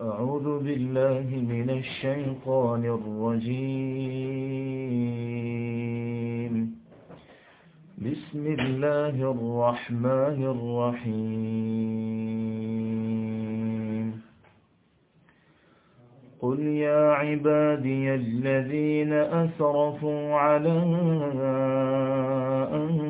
أعوذ بالله من الشيطان الرجيم. بسم الله الرحمن الرحيم. قل يا عبادي الذين أسرفوا على أنفسهم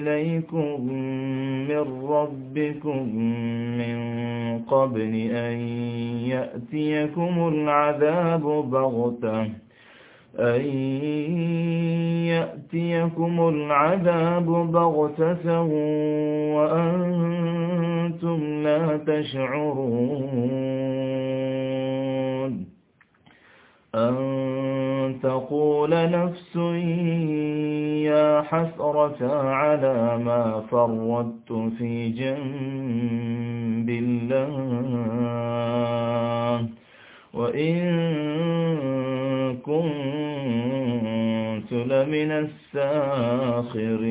إليكم من ربكم من قبل أن يأتيكم العذاب بغتة، أن يأتيكم العذاب بغتة وأنتم لا تشعرون. أن تقول نفس يا حسرة على ما فرطت في جنب الله وإن كنت لمن الساخرين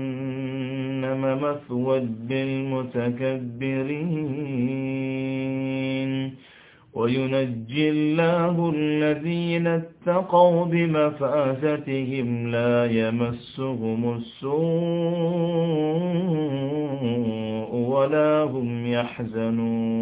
جهنم مثوى للمتكبرين وينجي الله الذين اتقوا بمفازتهم لا يمسهم السوء ولا هم يحزنون.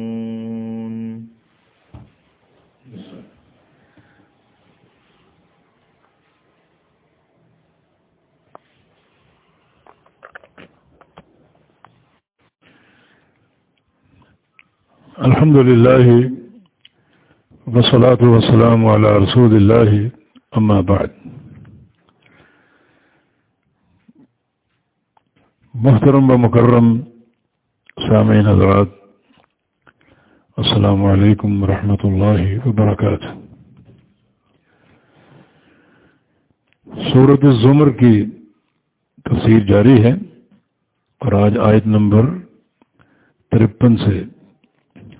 الحمد لله والصلاة والسلام على رسول الله، أما بعد. محترم و مکرم سامعین حضرات، السلام علیکم ورحمۃ اللہ وبرکاتہ. صورت الزمر کی تفسیر جاری ہے اور آج آیت نمبر ترپن سے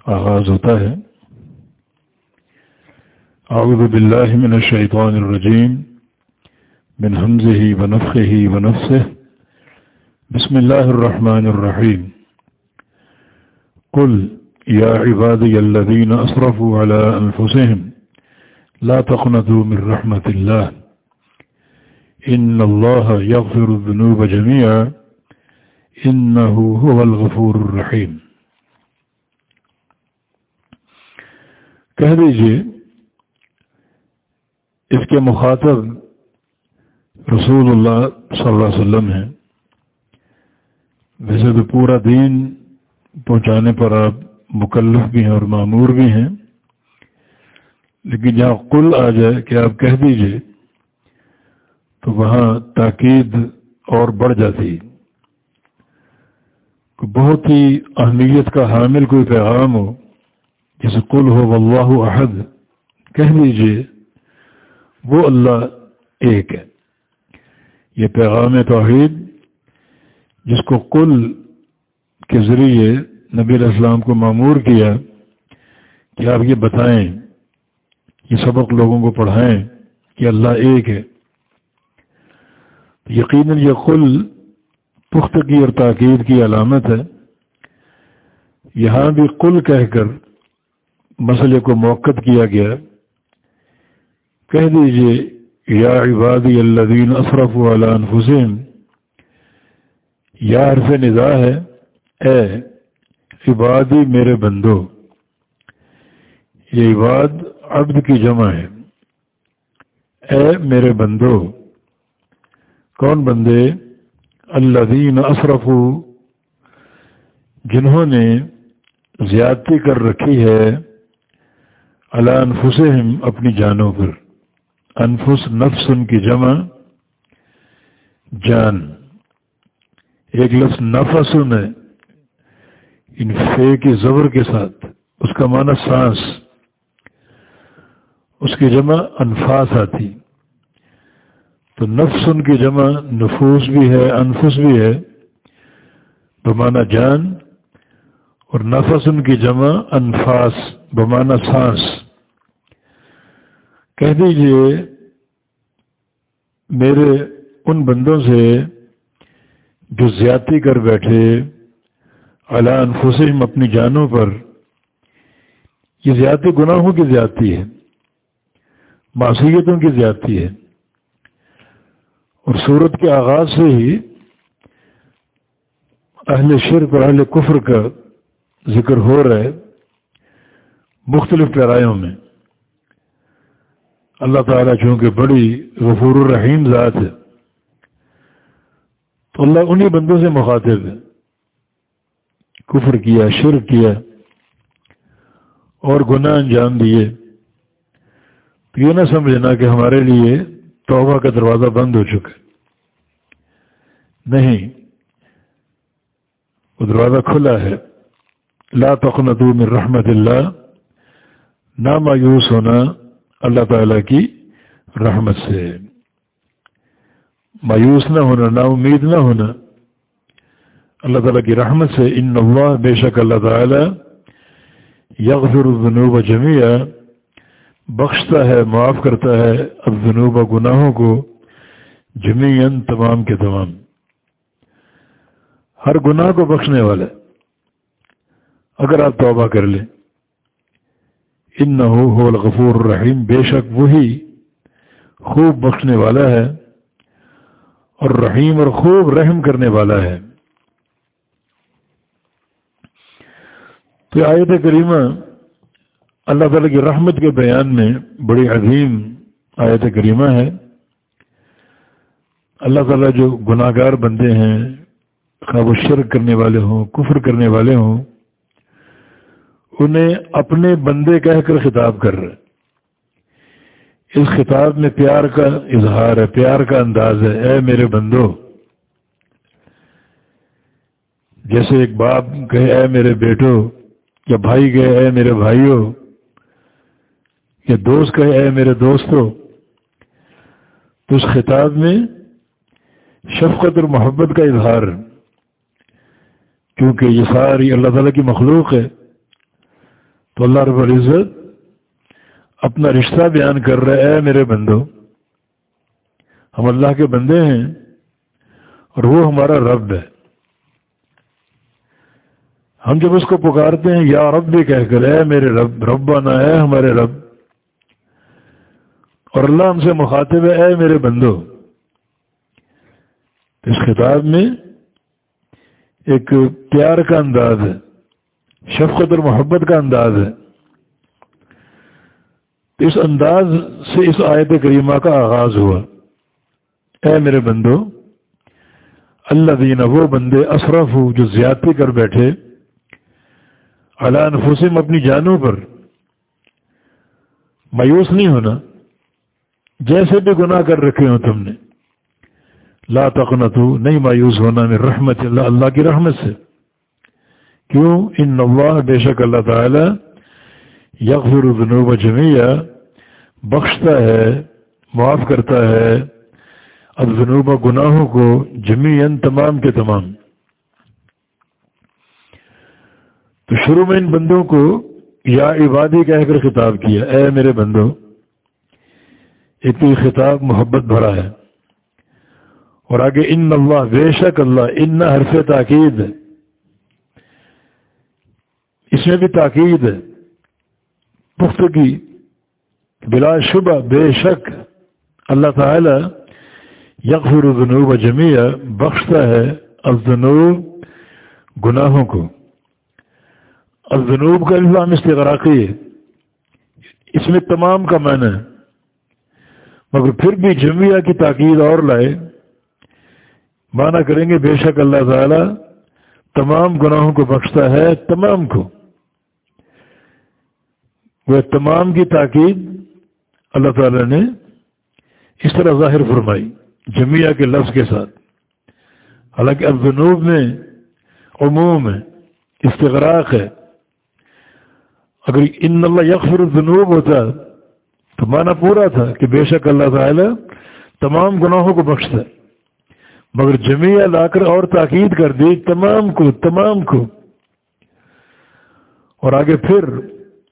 آغاز ہوتا ہے۔ اعوذ باللہ من الشیطان الرجیم۔ من حمزه ونفخه ونفسه بسم الله الرحمن الرحيم قل يا عبادي الذين أسرفوا على أنفسهم لا تقنطوا من رحمة الله إن الله يغفر الذنوب جميعا إنه هو الغفور الرحيم کہہ دیجیے، اس کے مخاطب رسول اللہ صلی اللہ علیہ وسلم ہیں۔ ویسے تو پورا دین پہنچانے پر آپ مکلف بھی ہیں اور معمور بھی ہیں۔ لیکن جہاں کل آ جائے کہ آپ کہہ دیجیے، تو وہاں تاکید اور بڑھ جاتی۔ بہت ہی اہمیت کا حامل کوئی پیغام ہو جیسے کل ہو واللہ احد، کہہ دیجیے وہ اللہ ایک ہے۔ یہ پیغام توحید، جس کو کل کے ذریعے نبی علیہ السلام کو معمور کیا، کہ آپ یہ بتائیں، یہ سبق لوگوں کو پڑھائیں کہ اللہ ایک ہے۔ یقیناً یہ کل پختگی اور تاکید کی علامت ہے۔ یہاں بھی کل کہہ کر مسئلے کو موقع کیا گیا۔ کہہ دیجیے، یا عبادی الذین اصرف علان حسین یا عرف ندا ہے، اے عبادی میرے بندو، یہ عباد عبد کی جمع ہے۔ اے میرے بندو، کون بندے؟ الذین اصرف جنہوں نے زیادتی کر رکھی ہے۔ اللہ انفسہم اپنی جانوں پر۔ انفس نفس ان کی جمع، جان۔ ایک لفظ نفسن ہے ان فے کے زبر کے ساتھ، اس کا معنی سانس۔ اس کی جمع انفاس آتی۔ تو نفس ان کی جمع نفوس بھی ہے، انفس بھی ہے۔ بمانا جان، اور نفس ان کی جمع انفاس بمانا سانس۔ کہہ دیجیے، میرے ان بندوں سے جو زیادتی کر بیٹھے اعلیٰ انفسم اپنی جانوں پر، یہ زیادتی گناہوں کی زیادتی ہے، معصیتوں کی زیادتی ہے۔ اور صورت کے آغاز سے ہی اہل شرک اور اہل کفر کا ذکر ہو رہا ہے مختلف پیرایوں میں۔ اللہ تعالیٰ چونکہ بڑی غفور الرحیم ذات ہے، تو اللہ انہی بندوں سے مخاطب ہے۔ کفر کیا، شرک کیا، اور گناہ انجام دیے۔ تو یہ نہ سمجھنا کہ ہمارے لیے توبہ کا دروازہ بند ہو چکا نہیں، وہ دروازہ کھلا ہے۔ لا تقنطو من رحمت اللہ، نہ مایوس ہونا۔ اللہ تعالیٰ کی رحمت سے۔ مایوس نہ ہونا، نا امید نہ ہونا۔ اللہ تعالیٰ کی رحمت سے ان اللہ، بے شک اللہ تعالیٰ یغفر الذنوب جميعا بخشتا ہے، معاف کرتا ہے الذنوب گناہوں کو جميعا تمام کے تمام۔ ہر گناہ کو بخشنے والا اگر آپ توبہ کر لیں۔ ان نہ ہو الغفور الرحیم، بے شک وہی خوب بخشنے والا ہے، اور رحیم اور خوب رحم کرنے والا ہے۔ تو آیت کریمہ اللہ تعالیٰ کی رحمت کے بیان میں بڑی عظیم آیت کریمہ ہے۔ اللہ تعالیٰ جو گناہ گار بندے ہیں خواب و شرک کرنے والے ہوں، کفر کرنے والے ہوں انہیں اپنے بندے کہہ کر خطاب کر رہے اس خطاب میں پیار کا اظہار ہے، پیار کا انداز ہے۔ اے میرے بندو، جیسے ایک باپ کہے، اے میرے بیٹو، یا بھائی کہے، اے میرے بھائیوں یا دوست کہے، اے میرے دوستوں تو اس خطاب میں شفقت اور محبت کا اظہار کیونکہ یہ ساری اللہ تعالیٰ کی مخلوق ہے۔ تو اللہ رب العزت اپنا رشتہ بیان کر رہے اے میرے بندو۔ ہم اللہ کے بندے ہیں اور وہ ہمارا رب ہے۔ ہم جب اس کو پکارتے ہیں، یا رب بھی کہہ کر، اے میرے رب، ربنا، اے ہمارے رب۔ اور اللہ ہم سے مخاطب ہے، اے میرے بندو۔ اس خطاب میں ایک پیار کا انداز ہے۔ شفقت اور محبت کا انداز ہے۔ اس انداز سے اس آیت کریمہ کا آغاز ہوا۔ اے میرے بندو اللہ دینا وہ بندے اشرف ہو جو زیادتی کر بیٹھے اللہ نفسم اپنی جانوں پر۔ مایوس نہیں ہونا، جیسے بھی گناہ کر رکھے ہو تم نے۔ لا تقنت نہیں مایوس ہونا میں رحمت اللہ اللہ کی رحمت سے۔ کیوں؟ ان اللہ بے شک اللہ تعالی یغفر الذنوب جمیہ بخشتا ہے، معاف کرتا ہے الذنوب گناہوں کو جمیعن تمام کے تمام۔ تو شروع میں ان بندوں کو یا عبادی کہہ کر خطاب کیا، اے میرے بندوں اتنی خطاب محبت بھرا ہے۔ اور آگے، ان اللہ، بے شک اللہ، ان حرف تاکید اس میں بھی تاکید ہے۔ پختگی۔ بلا شبہ، بے شک۔ اللہ تعالی یغفر الذنوب جمیع بخشتا ہے الذنوب گناہوں کو۔ الذنوب کا الزام استغراقی ہے۔ اس میں تمام کا معنی ہے۔ مگر پھر بھی جمعیہ کی تاکید اور لائے۔ مانا کریں گے، بے شک اللہ تعالی تمام گناہوں کو بخشتا ہے، تمام کو۔ وہ تمام کی تاکید اللہ تعالی نے اس طرح ظاہر فرمائی جمعیہ کے لفظ کے ساتھ۔ حالانکہ الجنوب میں عموم ہے استغراق ہے۔ اگر ان اللہ یکفر الجنوب ہوتا تو معنی پورا تھا کہ بے شک اللہ تعالی تمام گناہوں کو بخشتا ہے۔ مگر جمعیہ لا کر اور تاکید کر دی تمام کو تمام کو۔ اور آگے پھر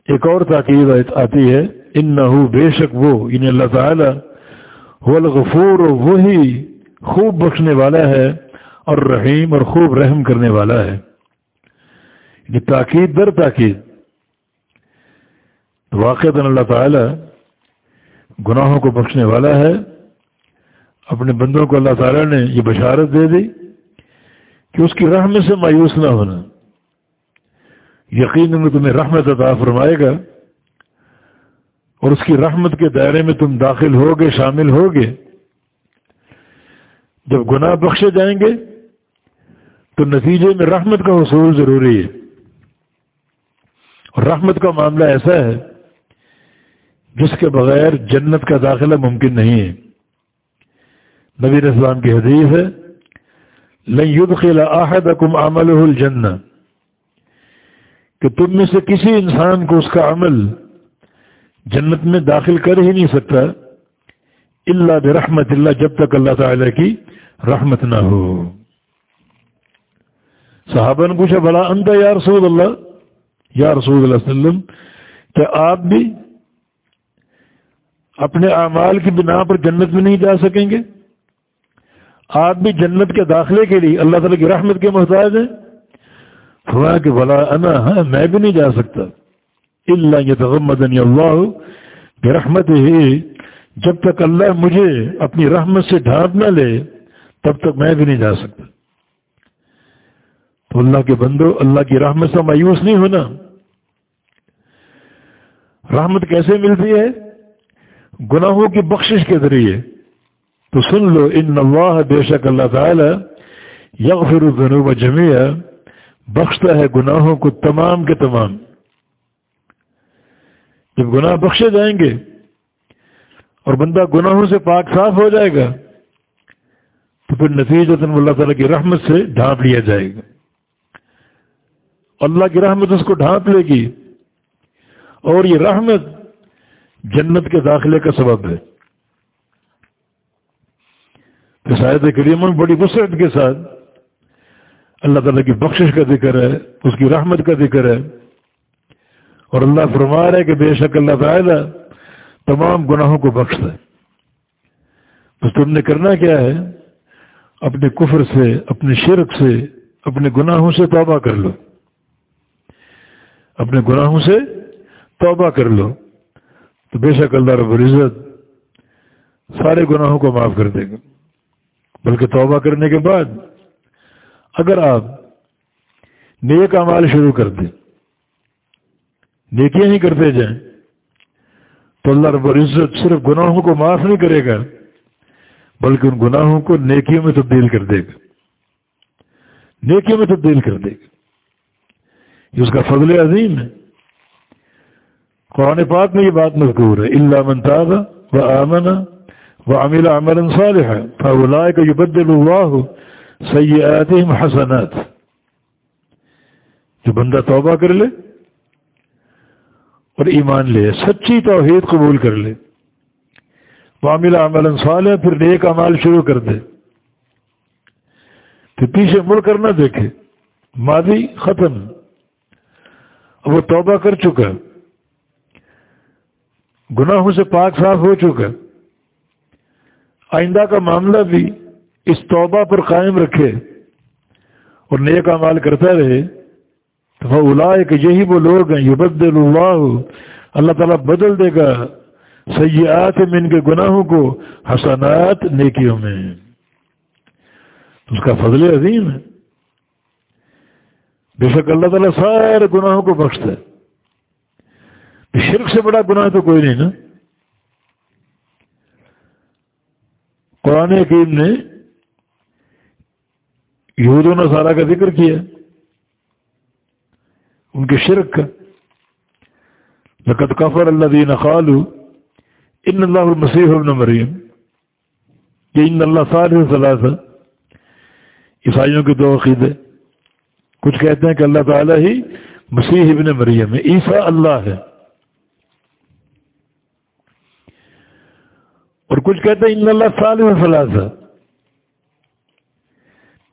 ایک اور تاکید آتی ہے ان نہ بے شک وہ ان اللہ تعالی وہ الغفور، وہی خوب بخشنے والا ہے اور رحیم اور خوب رحم کرنے والا ہے۔ یہ تاکید در تاکید۔ واقع اللہ تعالی گناہوں کو بخشنے والا ہے۔ اپنے بندوں کو اللہ تعالیٰ نے یہ بشارت دے دی کہ اس کی رحمت سے مایوس نہ ہونا۔ یقین میں تمہیں رحمت عطا فرمائے گا اور اس کی رحمت کے دائرے میں تم داخل ہوگے، شامل ہوگے۔ جب گناہ بخشے جائیں گے، تو نتیجے میں رحمت کا حصول ضروری ہے۔ اور رحمت کا معاملہ ایسا ہے، جس کے بغیر جنت کا داخلہ ممکن نہیں ہے۔ نبی اسلام کی حدیث ہے، لن آحد کم عمل الجن کہ تم میں سے کسی انسان کو اس کا عمل جنت میں داخل کر ہی نہیں سکتا اللہ برحمت اللہ، جب تک اللہ تعالی کی رحمت نہ ہو۔ صحابہ نے پوچھا بلا انت یا رسول اللہ؟ یا رسول اللہ وسلم؟ کہ آپ بھی اپنے اعمال کی بنا پر جنت میں نہیں جا سکیں گے؟ آپ بھی جنت کے داخلے کے لیے اللہ تعالیٰ کی رحمت کے محتاج ہیں؟ ہوا کہ بلا انا ہاں میں بھی نہیں جا سکتا۔ اللہ یہ تغمدنی اللہ رحمت ہی جب تک اللہ مجھے اپنی رحمت سے ڈھانپ نہ لے، تب تک میں بھی نہیں جا سکتا۔ تو اللہ کے بندو، اللہ کی رحمت سے مایوس نہیں ہونا۔ رحمت کیسے ملتی ہے؟ گناہوں کی بخشش کے ذریعے۔ تو سن لو، ان اللہ بے شک اللہ تعالی یغفر الذنوب جميعا بخشتا ہے گناہوں کو تمام کے تمام۔ جب گناہ بخشے جائیں گے اور بندہ گناہوں سے پاک صاف ہو جائے گا، تو پھر نتیجہ اللہ تعالیٰ کی رحمت سے ڈھانپ لیا جائے گا۔ اللہ کی رحمت اس کو ڈھانپ لے گی۔ اور یہ رحمت جنت کے داخلے کا سبب ہے۔ شاید کریم بڑی وسعت کے ساتھ اللہ تعالیٰ کی بخشش کا ذکر ہے، اس کی رحمت کا ذکر ہے۔ اور اللہ فرما رہا ہے کہ بے شک اللہ تعالیٰ تمام گناہوں کو بخش ہے۔ بس تم نے کرنا کیا ہے؟ اپنے کفر سے، اپنے شرک سے، اپنے گناہوں سے توبہ کر لو۔ اپنے گناہوں سے توبہ کر لو۔ تو بے شک اللہ رب العزت سارے گناہوں کو معاف کر دے گا۔ بلکہ توبہ کرنے کے بعد اگر آپ نیک امال شروع کر دیں، نیکیاں ہی کرتے جائیں، تو اللہ رب العزت صرف گناہوں کو معاف نہیں کرے گا، بلکہ ان گناہوں کو نیکیوں میں تبدیل کر دے گا۔ نیکیوں میں تبدیل کر دے گا۔ یہ اس کا فضل عظیم ہے۔ قرآن پاک میں یہ بات مذکور ہے اللہ منتاز و آمن و امل عمل صالح فاولائے کا یہ بدل ہوا ہو حسنات۔ جو بندہ توبہ کر لے اور ایمان لے، سچی توحید قبول کر لے۔ معاملہ عمل انصال ہے پھر نیک امال شروع کر دے۔ پھر پیچھے مڑ کر نہ دیکھے۔ ماضی ختم۔ اب وہ توبہ کر چکا۔ گناہوں سے پاک صاف ہو چکا۔ آئندہ کا معاملہ بھی اس توبہ پر قائم رکھے اور نیک امال کرتا رہے، تو وہ الا کہ یہی وہ لوگ ہیں یہ اللہ اللہ تعالیٰ بدل دے گا سیاحت میں ان کے گناہوں کو، حسنات نیکیوں میں۔ اس کا فضل عظیم ہے۔ بے شک اللہ تعالیٰ سارے گناہوں کو بخشتا ہے۔ شرک سے بڑا گناہ تو کوئی نہیں نا۔ قرآن حکیم نے یہود و نصارہ کا ذکر کیا، ان کے شرک کا۔ لقد کفر اللہ دین خالو ان اللہ المسیح ابن مریم، یہ ان اللہ صالح ثلاثہ عیسائیوں کے دو عقیدے۔ کچھ کہتے ہیں کہ اللہ تعالیٰ ہی مسیح ابن مریم ہے، عیسیٰ اللہ ہے۔ اور کچھ کہتے ہیں ان اللہ صالح ثلاثہ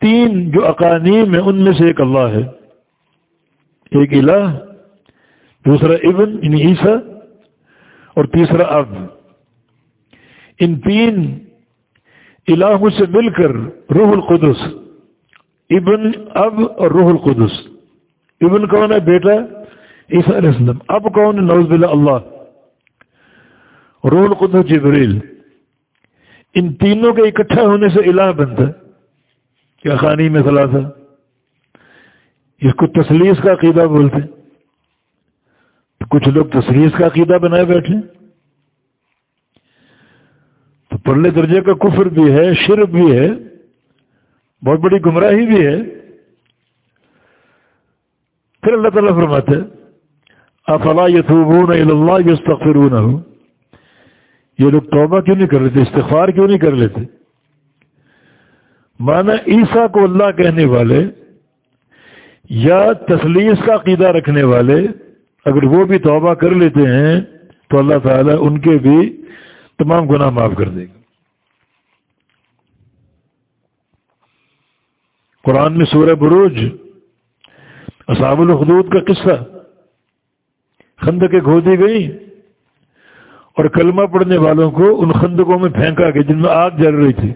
تین جو اقانیم ہیں، ان میں سے ایک اللہ ہے۔ ایک الہ، دوسرا ابن یعنی عیسیٰ، اور تیسرا اب ان تین الہوں سے مل کر روح القدس، ابن، اب اور روح القدس۔ ابن کون ہے بیٹا؟ عیسیٰ علیہ السلام۔ اب کون ہے؟ نوز بلّہ اللہ۔ روح القدس جبریل۔ ان تینوں کے اکٹھا ہونے سے الہ بنتا ہے۔ کیا خانی میں تھا اس کو تسلیس کا عقیدہ بولتے کچھ لوگ تسلیس کا عقیدہ بنائے بیٹھے تو پرلے درجے کا کفر بھی ہے، شرک بھی ہے، بہت بڑی گمراہی بھی ہے۔ پھر اللہ تعالیٰ فرماتے افلا یتوبون اللہ یستغفرون ہو یہ لوگ توبہ کیوں نہیں کر لیتے؟ استغفار کیوں نہیں کر لیتے؟ مانا عیسیٰ کو اللہ کہنے والے یا تسلیس کا عقیدہ رکھنے والے اگر وہ بھی توبہ کر لیتے ہیں تو اللہ تعالیٰ ان کے بھی تمام گناہ معاف کر دے گا۔ قرآن میں سورہ بروج، اصحاب الحدود کا قصہ خند کے کھو دی گئی اور کلمہ پڑھنے والوں کو ان خندقوں میں پھینکا گیا جن میں آگ جل رہی تھی۔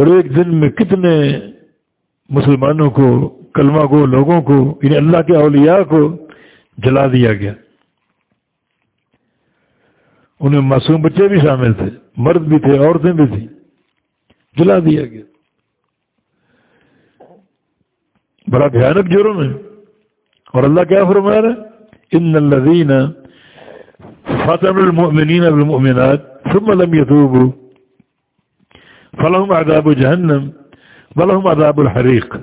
اور ایک دن میں کتنے مسلمانوں کو، کلمہ کو، لوگوں کو یعنی اللہ کے اولیاء کو جلا دیا گیا۔ انہیں معصوم بچے بھی شامل تھے، مرد بھی تھے، عورتیں بھی تھیں، جلا دیا گیا۔ بڑا بھیانک جرم ہے۔ اور اللہ کیا فرما رہا ہے؟ ان الذین فاطم المؤمنین بالمؤمنات ثم لم يتوبوا فلهم عذاب جہنم، ولهم عذاب الحریق۔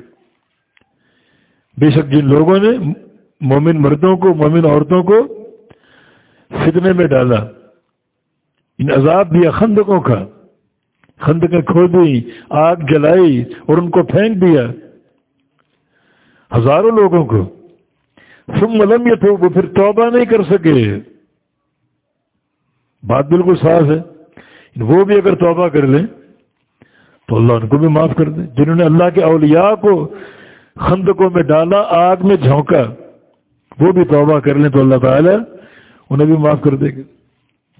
بے شک جن لوگوں نے مومن مردوں کو، مومن عورتوں کو فتنے میں ڈالا۔ ان عذاب دیا، خندقوں کا۔ خندقیں کھودی آگ جلائی اور ان کو پھینک دیا۔ ہزاروں لوگوں کو۔ سم ملم یہ تو پھر توبہ نہیں کر سکے۔ بات بالکل صاف ہے۔ وہ بھی اگر توبہ کر لیں تو اللہ ان کو بھی معاف کر دے جنہوں نے اللہ کے اولیاء کو خندقوں میں ڈالا، آگ میں جھونکا، وہ بھی توبہ کر لیں تو اللہ تعالیٰ انہیں بھی معاف کر دے گا۔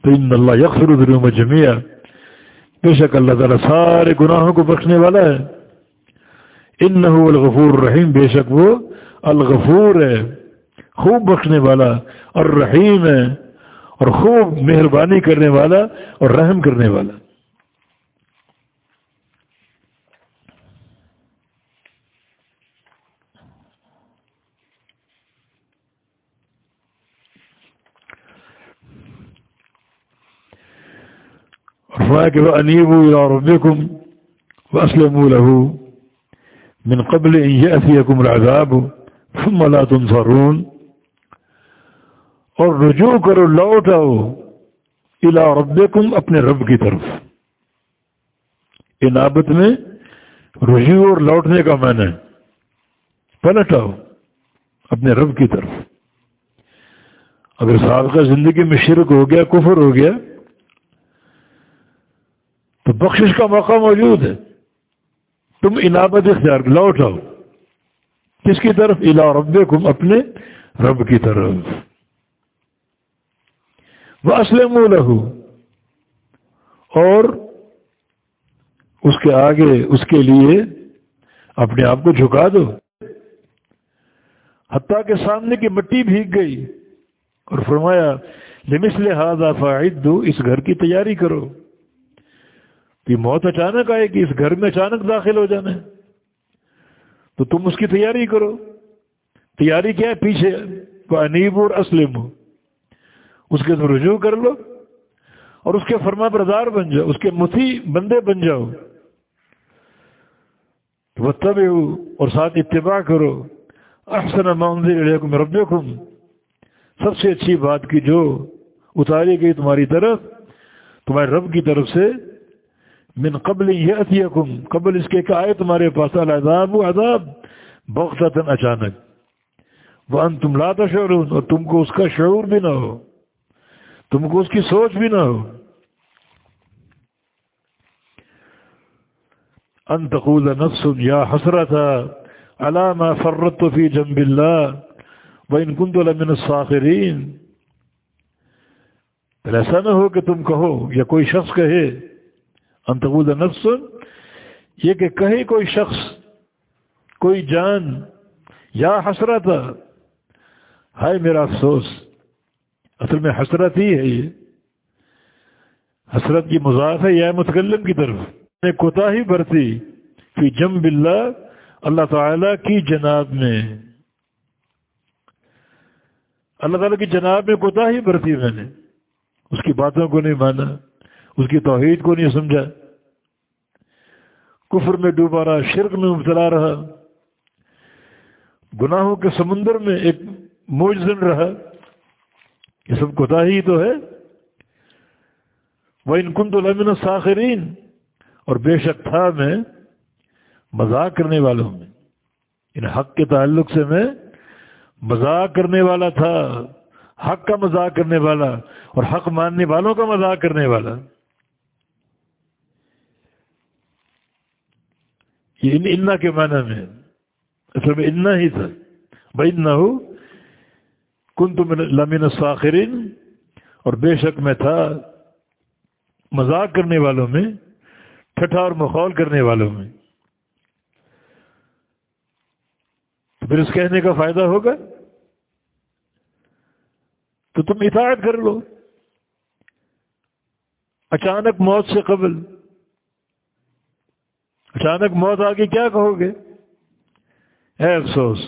تو ان اللہ یکسر میں جمیا بے شک اللہ تعالیٰ سارے گناہوں کو بخشنے والا ہے۔ ان الغفور الرحیم۔ بے شک وہ الغفور ہے، خوب بخشنے والا، اور رحیم ہے، اور خوب مہربانی کرنے والا، اور رحم کرنے والا۔ فرمایا کہ وہ انیب ربکم واسلموا له. من قبل ان ياتيكم العذاب ثم لا تنصرون. اور رجوع کرو لوٹ آؤ الى ربکم اپنے رب کی طرف. انابت میں رجوع اور لوٹنے کا معنی پلٹ آؤ اپنے رب کی طرف. اگر سابقہ زندگی میں شرک ہو گیا، کفر ہو گیا تو بخشش کا موقع موجود ہے تم انابت اختیار لوٹ آؤ کس کی طرف الا رب اپنے رب کی طرف وہ اسلم لہو اور اس کے آگے اس کے لیے اپنے آپ کو جھکا دو حتیٰ کے سامنے کی مٹی بھیگ گئی اور فرمایا لمس لہٰذا فائد دو اس گھر کی تیاری کرو کہ موت اچانک آئے کہ اس گھر میں اچانک داخل ہو جانا ہے۔ تو تم اس کی تیاری کرو۔ تیاری کیا ہے؟ پیچھے۔ انیب اور اسلم ہو اس کے تم رجوع کر لو اور اس کے فرما بردار بن جاؤ، اس کے متھی بندے بن جاؤ۔ وہ تب اور ساتھ اتباع کرو۔ احسن علیکم ربکم سب سے اچھی بات کی جو اتاری گئی تمہاری طرف، تمہارے رب کی طرف سے من قبل یاتیکم قبل اس کے کہ آئے تمہارے پاس العذاب و عذاب بغتتن اچانک۔ وانتم لا تشعرون، اور تم کو اس کا شعور بھی نہ ہو۔ تم کو اس کی سوچ بھی نہ ہو۔ ان تقول نفس یا حسرت على ما فرطت في جنب الله وان كنت لمن الصاخرين ایسا نہ ہو کہ تم کہو یا کوئی شخص کہے انتقود نفس، یہ کہ کہیں کوئی شخص، کوئی جان، یا حسرت، ہائے میرا افسوس، اصل میں حسرت ہی ہے یہ۔ حسرت کی مضاف ہے، یا متکلم کی طرف۔ کوتا ہی برتی کہ جم بلّہ اللہ تعالی کی جناب میں۔ اللہ تعالیٰ کی جناب میں کوتا ہی برتی میں نے۔ اس کی باتوں کو نہیں مانا، اس کی توحید کو نہیں سمجھا۔ کفر میں ڈوبا رہا شرک میں مبتلا رہا۔ گناہوں کے سمندر میں ایک موجزن رہا۔ یہ سب کوتا ہی تو ہے۔ وہ ان کن تو لمن ساخرین اور بے شک تھا میں مذاق کرنے والوں میں۔ ان حق کے تعلق سے میں مذاق کرنے والا تھا۔ حق کا مذاق کرنے والا اور حق ماننے والوں کا مذاق کرنے والا۔ یہ انا کے معنی میں اصل میں انا ہی تھا۔ بھائی نہ ہو کن تو لمین ساخرین اور بے شک میں تھا مذاق کرنے والوں میں، ٹھٹھا اور مخول کرنے والوں میں۔ تو پھر اس کہنے کا فائدہ ہوگا؟ تو تم اطاعت کر لو۔ اچانک موت سے قبل۔ اچانک موت آ کے کیا کہو گے؟ اے افسوس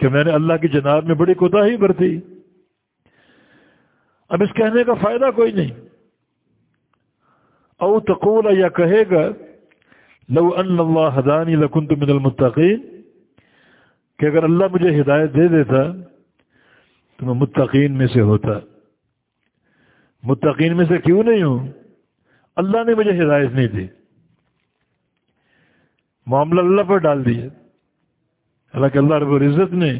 کہ میں نے اللہ کی جناب میں بڑی کوتا ہی برتی۔ اب اس کہنے کا فائدہ کوئی نہیں۔ او تقول، یا کہے گا، لو ان اللہ حدانی لکنت من المتقین، کہ اگر اللہ مجھے ہدایت دے دیتا، تو میں متقین میں سے ہوتا۔ متقین میں سے کیوں نہیں ہوں؟ اللہ نے مجھے ہدایت نہیں دی۔ معاملہ اللہ پر ڈال دیا حالانکہ اللہ رب العزت نے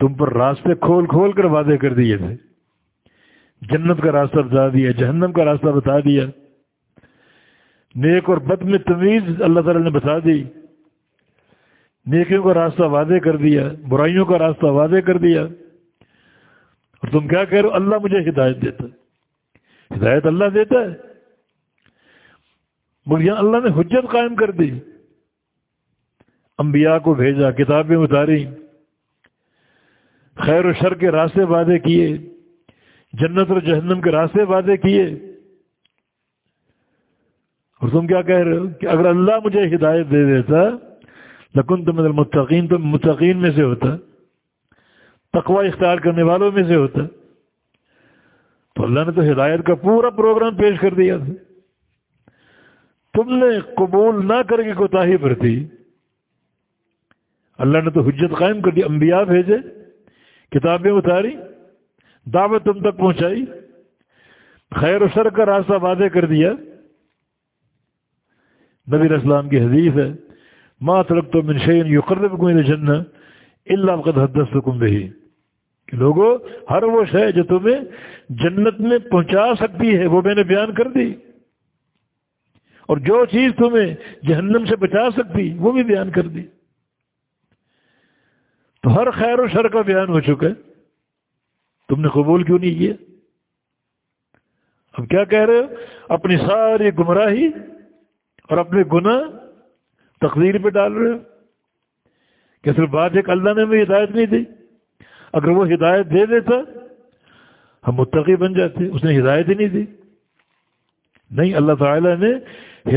تم پر راستے کھول کھول کر وعدے کر دیے تھے۔ جنت کا راستہ بتا دیا، جہنم کا راستہ بتا دیا۔ نیک اور بد میں تمیز اللہ تعالی نے بتا دی۔ نیکیوں کا راستہ وعدے کر دیا، برائیوں کا راستہ وعدے کر دیا۔ اور تم کیا کہہ رہے ہو؟ اللہ مجھے ہدایت دیتا ہدایت اللہ دیتا ہے۔ مگر اللہ نے حجت قائم کر دی۔ انبیاء کو بھیجا، کتابیں اتاری، خیر و شر کے راستے وعدے کیے، جنت اور جہنم کے راستے وعدے کیے۔ اور تم کیا کہہ رہے ہو؟ کہ اگر اللہ مجھے ہدایت دے دیتا لکن تم المتقین، تو متقین میں سے ہوتا، تقوی اختیار کرنے والوں میں سے ہوتا۔ تو اللہ نے تو ہدایت کا پورا پروگرام پیش کر دیا تھا۔ تم نے قبول نہ کر کے کوتا ہی برتی۔ اللہ نے تو حجت قائم کر دی، انبیاء بھیجے، کتابیں اتاری، دعوت تم تک پہنچائی، خیر و سر کا راستہ وعدے کر دیا۔ نبی اسلام کی حدیث ہے ماں ترک تو منشین یو قرب کو جن اللہ قد حدست کم رہی کہ لوگوں ہر وہ شے جو تمہیں جنت میں پہنچا سکتی ہے، وہ میں نے بیان کر دی۔ اور جو چیز تمہیں جہنم سے بچا سکتی، وہ بھی بیان کر دی۔ تو ہر خیر و شر کا بیان ہو چکا ہے۔ تم نے قبول کیوں نہیں کیا؟ اب کیا کہہ رہے ہو؟ اپنی ساری گمراہی اور اپنے گناہ تقدیر پہ ڈال رہے ہو۔ کہ صرف بات ایک اللہ نے ہمیں ہدایت نہیں دی۔ اگر وہ ہدایت دے دیتا، ہم متقی بن جاتے۔ اس نے ہدایت ہی نہیں دی۔ نہیں، اللہ تعالی نے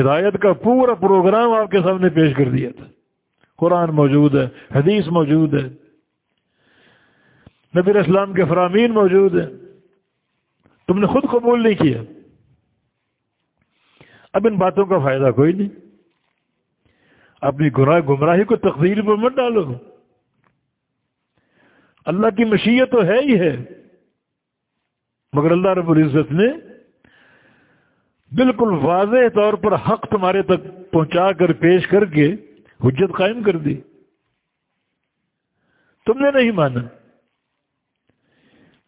ہدایت کا پورا پروگرام آپ کے سامنے پیش کر دیا تھا۔ قرآن موجود ہے، حدیث موجود ہے۔ نبی اسلام کے فرامین موجود ہیں۔ تم نے خود قبول نہیں کیا۔ اب ان باتوں کا فائدہ کوئی نہیں۔ اپنی گناہ، گمراہی کو تقدیر پر مت ڈالو۔ اللہ کی مشیت تو ہے ہی ہے۔ مگر اللہ رب العزت نے بالکل واضح طور پر حق تمہارے تک پہنچا کر پیش کر کے حجت قائم کر دی۔ تم نے نہیں مانا۔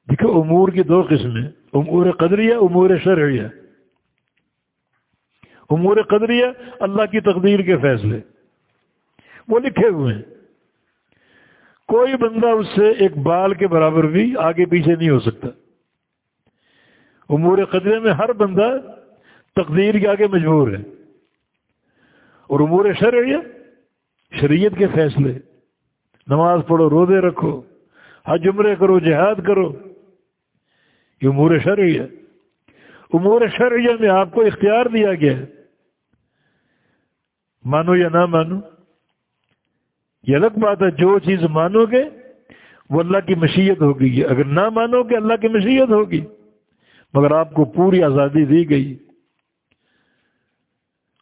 دیکھو، امور کی دو قسمیں امور قدریہ، امور شرعیہ۔ امور قدریہ اللہ کی تقدیر کے فیصلے۔ وہ لکھے ہوئے ہیں۔ کوئی بندہ اس سے ایک بال کے برابر بھی آگے پیچھے نہیں ہو سکتا۔ امور قدرے میں ہر بندہ تقدیر کے آگے مجبور ہے۔ اور امور شرعیہ، شریعت کے فیصلے۔ نماز پڑھو، روزے رکھو، حج عمرے کرو، جہاد کرو۔ یہ امور شرعیہ امور شرعیہ میں آپ کو اختیار دیا گیا ہے۔ مانو یا نہ مانو، یہ الگ بات ہے، جو چیز مانو گے، وہ اللہ کی مشیت ہوگی۔ اگر نہ مانو گے، اللہ کی مشیت ہوگی۔ مگر آپ کو پوری آزادی دی گئی۔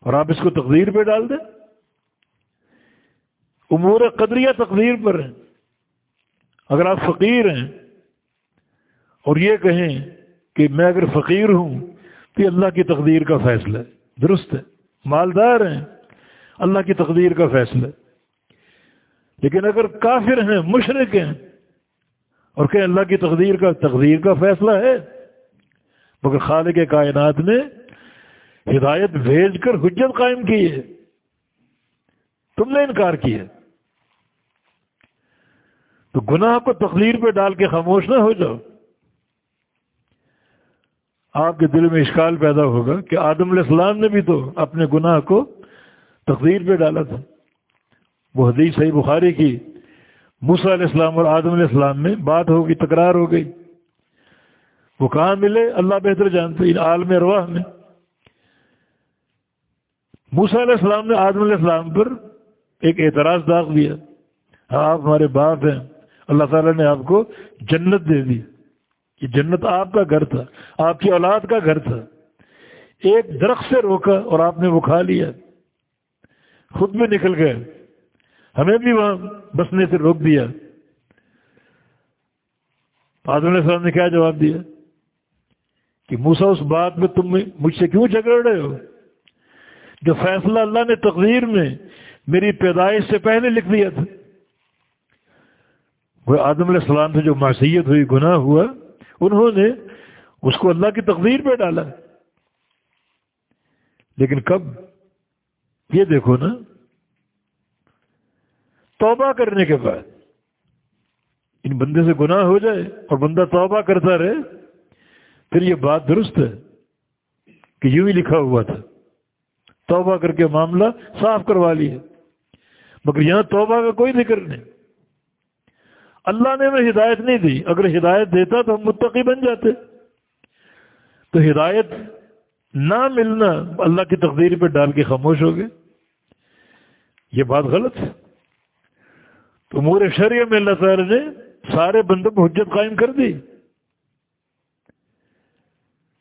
اور آپ اس کو تقدیر پہ ڈال دیں۔ امور قدریہ تقدیر پر ہیں۔ اگر آپ فقیر ہیں اور یہ کہیں کہ میں اگر فقیر ہوں تو اللہ کی تقدیر کا فیصلہ ہے۔ درست ہے۔ مالدار ہیں۔ اللہ کی تقدیر کا فیصلہ ہے۔ لیکن اگر کافر ہیں مشرق ہیں اور کہ اللہ کی تقدیر کا تقدیر کا فیصلہ ہے، مگر خالق کائنات نے ہدایت بھیج کر حجت قائم کی ہے۔ تم نے انکار کیا تو گناہ کو تقدیر پہ ڈال کے خاموش نہ ہو جاؤ۔ آپ کے دل میں اشکال پیدا ہوگا کہ آدم علیہ السلام نے بھی تو اپنے گناہ کو تقدیر پہ ڈالا تھا۔ وہ حدیث صحیح بخاری کی موسا علیہ السلام اور آدم علیہ السلام میں بات ہو گئی تکرار ہو گئی۔ وہ کہاں ملے؟ اللہ بہتر جانتے ان عالم ارواح میں۔ موسا علیہ السلام نے آدم علیہ السلام پر ایک اعتراض داغ دیا۔ ہاں آپ ہمارے باپ ہیں، اللہ تعالیٰ نے آپ کو جنت دے دی۔ یہ جنت آپ کا گھر تھا، آپ کی اولاد کا گھر تھا۔ ایک درخت سے روکا اور آپ نے وہ کھا لیا۔ خود بھی نکل گئے۔ ہمیں بھی وہاں بسنے سے روک دیا۔ آدم علیہ السلام نے کیا جواب دیا؟ کہ موسا اس بات میں تم مجھ سے کیوں جھگڑ رہے ہو؟ جو فیصلہ اللہ نے تقدیر میں میری پیدائش سے پہلے لکھ دیا تھا۔ وہ آدم علیہ السلام سے جو معصیت ہوئی، گناہ ہوا انہوں نے اس کو اللہ کی تقدیر پہ ڈالا لیکن کب؟ یہ دیکھو نا۔ توبہ کرنے کے بعد۔ ان بندے سے گناہ ہو جائے اور بندہ توبہ کرتا رہے، پھر یہ بات درست ہے کہ یوں ہی لکھا ہوا تھا۔ توبہ کر کے معاملہ صاف کروا لیا مگر یہاں توبہ کا کوئی ذکر نہیں۔ اللہ نے ہمیں ہدایت نہیں دی۔ اگر ہدایت دیتا تو ہم متقی بن جاتے۔ تو ہدایت نہ ملنا اللہ کی تقدیر پہ ڈال کے خاموش ہو گئے۔ یہ بات غلط ہے۔ تو امور شریعہ میں اللہ تعالی نے سارے بندوں کو حجت قائم کر دی۔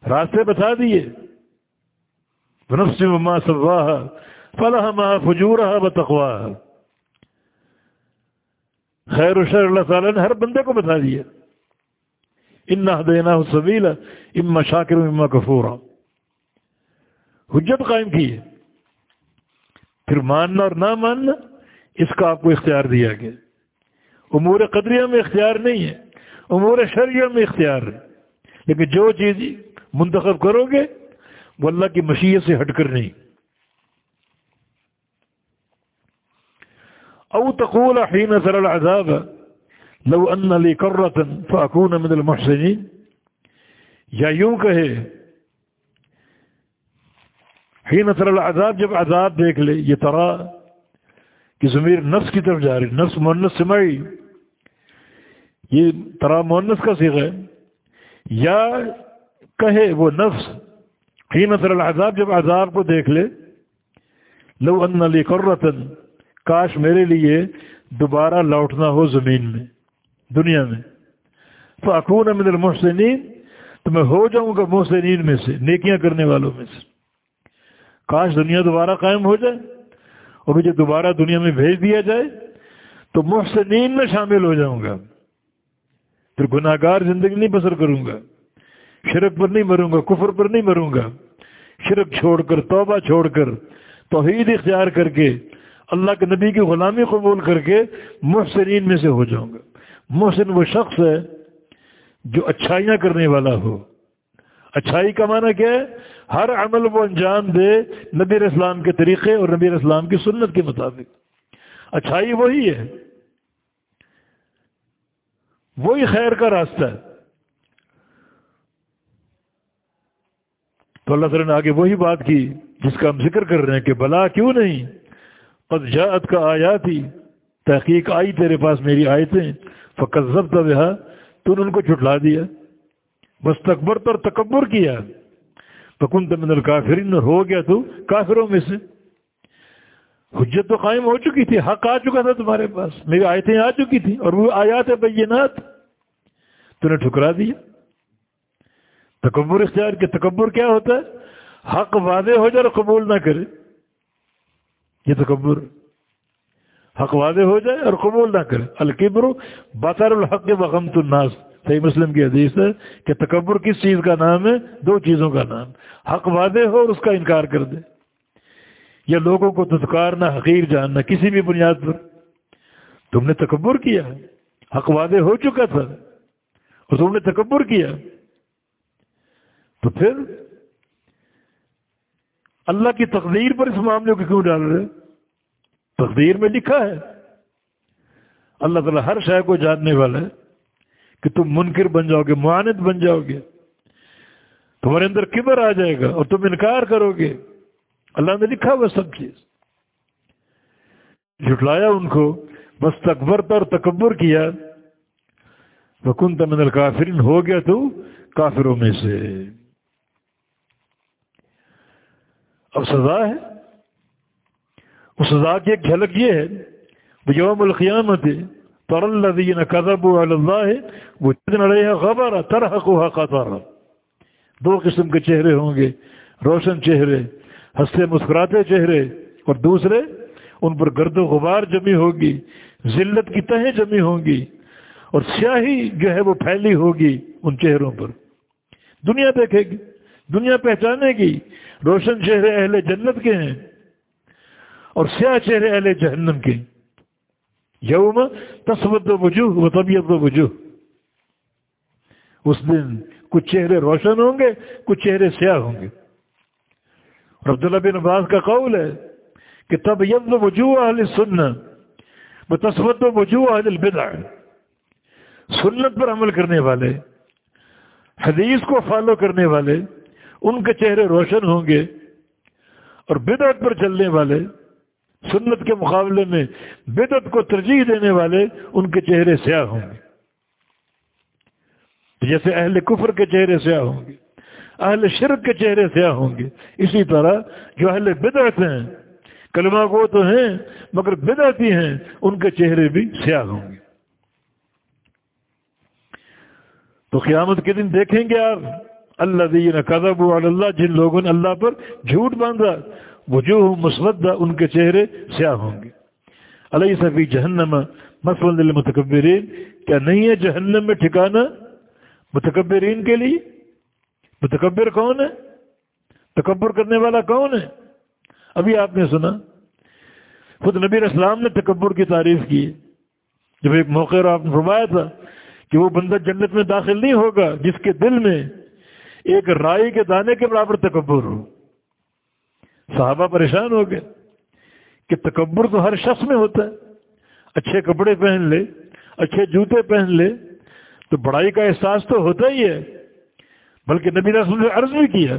راستے بتا دیے۔ نفس ما سواها فلہما فجورها بتقواها خیر و شر اللہ تعالیٰ نے ہر بندے کو بتا دیا۔ ان دینا سبیلا اما شاکر اما کفورا حجت قائم کی۔ ہے پھر ماننا اور نہ ماننا، اس کا آپ کو اختیار دیا گیا۔ امور قدریہ میں اختیار نہیں ہے، امور شریعہ میں اختیار ہے۔ لیکن جو چیز منتخب کرو گے، وہ اللہ کی مشیت سے ہٹ کر نہیں۔ او تقول حين ترى العذاب، لو ان لي كرة فاكون من المحسنين. یا یوں کہے، حين ترى العذاب، جب عذاب دیکھ لے، یہ ترا کہ ضمیر نفس کی طرف جا رہی نفس مونس سمائی یہ ترا مونس کا سیغ ہے۔ یا کہے وہ نفس، حين ترى العذاب، جب عذاب کو دیکھ لے، لو ان لي كرة کاش میرے لیے دوبارہ لوٹنا ہو زمین میں، دنیا میں۔ تو اکون امد المحسنین، تو میں ہو جاؤں گا محسنین میں سے، نیکیاں کرنے والوں میں سے۔ کاش دنیا دوبارہ قائم ہو جائے اور مجھے دوبارہ دنیا میں بھیج دیا جائے، تو محسنین میں شامل ہو جاؤں گا۔ پھر گناہ گار زندگی نہیں بسر کروں گا۔ شرک پر نہیں مروں گا، کفر پر نہیں مروں گا۔ شرک چھوڑ کر، توبہ چھوڑ کر، توحید اختیار کر کے اللہ کے نبی کی غلامی قبول کر کے محسنین میں سے ہو جاؤں گا۔ محسن وہ شخص ہے جو اچھائیاں کرنے والا ہو۔ اچھائی کا معنی کیا ہے؟ ہر عمل وہ انجام دے نبی اسلام کے طریقے اور نبی اسلام کی سنت کے مطابق۔ اچھائی وہی ہے۔ وہی خیر کا راستہ ہے۔ تو اللہ تعالیٰ نے آگے وہی بات کی جس کا ہم ذکر کر رہے ہیں کہ بلا کیوں نہیں؟ قد جاءت کا آیا تھی تحقیق آئی تیرے پاس میری آیتیں فقذب تھا بہا تو نے ان کو چھٹلا دیا۔ بس تکبر پر تکبر کیا۔ فکن تمن الکافرین ہو گیا تو کافروں میں سے۔ حجت تو قائم ہو چکی تھی، حق آ چکا تھا تمہارے پاس۔ میری آیتیں آ چکی تھی اور وہ آیات بینات۔ تو نے ٹھکرا دیا۔ تکبر اختیار کے تکبر کیا ہوتا ہے؟ حق واضح ہو جائے اور قبول نہ کرے۔ یہ تکبر حق واضح ہو جائے اور قبول نہ کرے۔ القبر بطر الحق وغمت الناس۔ صحیح مسلم کی حدیث ہے کہ تکبر کس چیز کا نام ہے؟ دو چیزوں کا نام۔ حق واضح ہو اور اس کا انکار کر دے۔ یا لوگوں کو تتکارنا حقیر جاننا کسی بھی بنیاد پر۔ تم نے تکبر کیا حق واضح ہو چکا تھا۔ اور تم نے تکبر کیا۔ تو پھر اللہ کی تقدیر پر اس معاملے کو کیوں ڈال رہے تقدیر میں لکھا ہے۔ اللہ تعالیٰ ہر شے کو جاننے والا ہے کہ تم منکر بن جاؤ گے، معاند بن جاؤ گے۔ تمہارے اندر کبر آ جائے گا اور تم انکار کرو گے۔ اللہ نے لکھا ہوا سب چیز۔ جھٹلایا ان کو، بس تکبر پر تکبر کیا۔ وکن تمن الکافرین ہو گیا تو کافروں میں سے۔ اب سزا ہے۔ اس سزا کی ایک جھلک یہ ہے وہ یوم القیامت تر الذین کذبوا علی اللہ وہ علیہ غبر ترحقها قطر دو قسم کے چہرے ہوں گے، روشن چہرے، ہنستے مسکراتے چہرے اور دوسرے ان پر گرد و غبار جمی ہوگی، ذلت کی تہیں جمی ہوں گی اور سیاہی جو ہے وہ پھیلی ہوگی ان چہروں پر۔ دنیا دیکھے گی۔ دنیا پہچانے گی۔ روشن چہرے اہل جنت کے ہیں اور سیاہ چہرے اہل جہنم کے یوم تصوت و وجوہ و طبیعت و وجوہ اس دن کچھ چہرے روشن ہوں گے، کچھ چہرے سیاہ ہوں گے۔ اور عبداللہ بن عباس کا قول ہے کہ تب ید وجوہ اہل سننا وہ تصوت و وجوہ اہل البدع۔ سنت پر عمل کرنے والے، حدیث کو فالو کرنے والے ان کے چہرے روشن ہوں گے اور بدعت پر چلنے والے، سنت کے مقابلے میں بدت کو ترجیح دینے والے ان کے چہرے سیاہ ہوں گے۔ جیسے اہل کفر کے چہرے سیاہ ہوں گے، اہل شرک کے چہرے سیاہ ہوں گے۔ اسی طرح جو اہل بدعت ہیں، کلمہ کو تو ہیں مگر بدعتی ہیں، ان کے چہرے بھی سیاہ ہوں گے۔ تو قیامت کے دن دیکھیں گے آپ اللہ دین قدب اللہ جن لوگوں نے اللہ پر جھوٹ باندھا وہ جو مسودہ ان کے چہرے سیاہ ہوں گے۔ علیہ صفی جہنم؟ مسلم المتکبرین کیا نہیں ہے جہنم میں ٹھکانا متکبرین کے لیے؟ متکبر کون ہے؟ تکبر کرنے والا کون ہے؟ ابھی آپ نے سنا، خود نبی اسلام نے تکبر کی تعریف کی۔ جب ایک موقع آپ نے فرمایا تھا کہ وہ بندہ جنت میں داخل نہیں ہوگا، جس کے دل میں ایک رائی کے دانے کے برابر تکبر ہو۔ صحابہ پریشان ہو گئے کہ تکبر تو ہر شخص میں ہوتا ہے۔ اچھے کپڑے پہن لے، اچھے جوتے پہن لے، تو بڑائی کا احساس تو ہوتا ہی ہے۔ بلکہ نبی رسول نے عرض بھی کیا،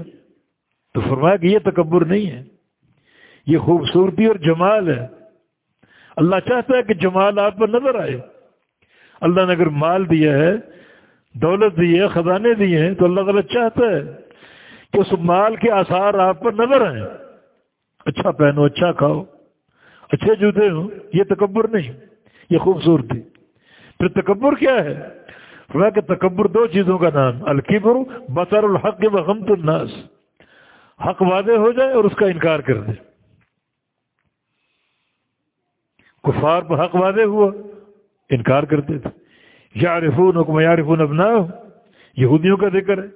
تو فرمایا کہ یہ تکبر نہیں ہے۔ یہ خوبصورتی اور جمال ہے۔ اللہ چاہتا ہے کہ جمال آپ پر نظر آئے۔ اللہ نے اگر مال دیا ہے دولت دی ہے، خزانے دیے ہیں، تو اللہ تعالیٰ چاہتا ہے کہ اس مال کے آثار آپ پر نظر آئیں۔ اچھا پہنو اچھا کھاؤ، اچھے جوتے ہوں، یہ تکبر نہیں، یہ خوبصورتی۔ پھر تکبر کیا ہے؟ کہ تکبر دو چیزوں کا نام، الکبر، بطر الحق و الناس۔ حق واضح ہو جائے اور اس کا انکار کر دے۔ کفار پر حق واضح ہوا، انکار کرتے تھے یارفون حکم یارفون ابنا یہودیوں کا ذکر ہے۔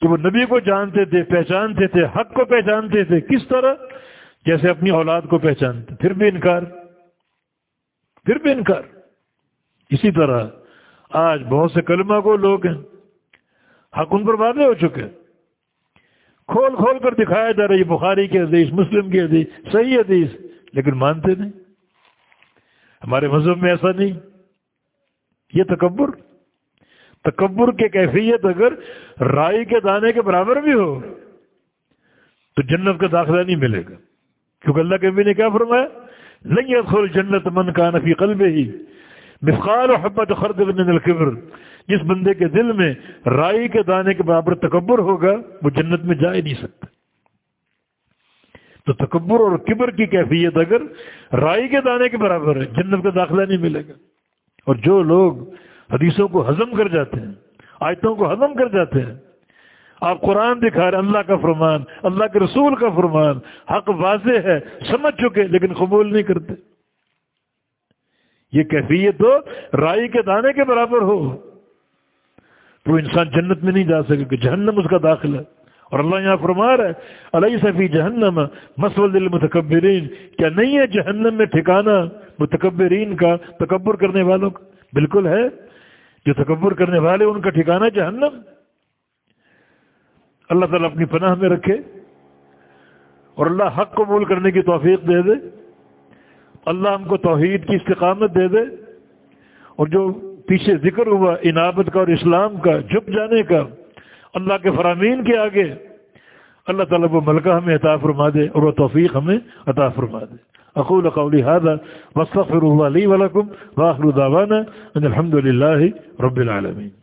کہ وہ نبی کو جانتے تھے، پہچانتے تھے، حق کو پہچانتے تھے، کس طرح؟ جیسے اپنی اولاد کو پہچانتے، پھر بھی انکار۔ پھر بھی انکار۔ اسی طرح آج بہت سے کلمہ کو لوگ ہیں، حق ان پر واضح ہو چکے۔ کھول کھول کر دکھایا جا رہا ہے بخاری کے حدیث، مسلم کی حدیث، صحیح حدیث، لیکن مانتے نہیں۔ ہمارے مذہب میں ایسا نہیں۔ یہ تکبر۔ تکبر کے کیفیت اگر رائی کے دانے کے برابر بھی ہو، تو جنت کا داخلہ نہیں ملے گا۔ کیونکہ اللہ کے بھی نے کیا فرمایا؟ نہیں ادخل جنت من کا نفی قلب ہی مفقال و حبت خرد القبر جس بندے کے دل میں رائی کے دانے کے برابر تکبر ہوگا، وہ جنت میں جا ہی نہیں سکتا۔ تو تکبر اور کبر کی کیفیت اگر رائی کے دانے کے برابر ہے، جنت کا داخلہ نہیں ملے گا۔ اور جو لوگ حدیثوں کو ہضم کر جاتے ہیں، آیتوں کو ہضم کر جاتے ہیں، آپ قرآن دکھا رہے اللہ کا فرمان، اللہ کے رسول کا فرمان، حق واضح ہے، سمجھ چکے، لیکن قبول نہیں کرتے۔ یہ کیفیت ہو رائی کے دانے کے برابر ہو۔ تو انسان جنت میں نہیں جا سکے کہ جہنم اس کا داخلہ ہے۔ اور اللہ یہاں فرما رہا ہے علیہ صفی جہنم مسول دل متکبرین کیا نہیں ہے جہنم میں ٹھکانا متکبرین کا تکبر کرنے والوں کا؟ بالکل ہے۔ جو تکبر کرنے والے ان کا ٹھکانا جہنم۔ اللہ تعالیٰ اپنی پناہ میں رکھے اور اللہ حق قبول کرنے کی توفیق دے دے۔ اللہ ہم کو توحید کی استقامت دے دے۔ اور جو پیچھے ذکر ہوا، انابت کا اور اسلام کا جھپ جانے کا اللہ کے فرامین کے آگے۔ اللہ تعالیٰ وہ ملکہ ہمیں عطا فرما دے اور وہ توفیق ہمیں عطا فرما دے۔ اقول قولی هذا واستغفر الله لي ولكم واخر دعوانا ان الحمد لله رب العالمين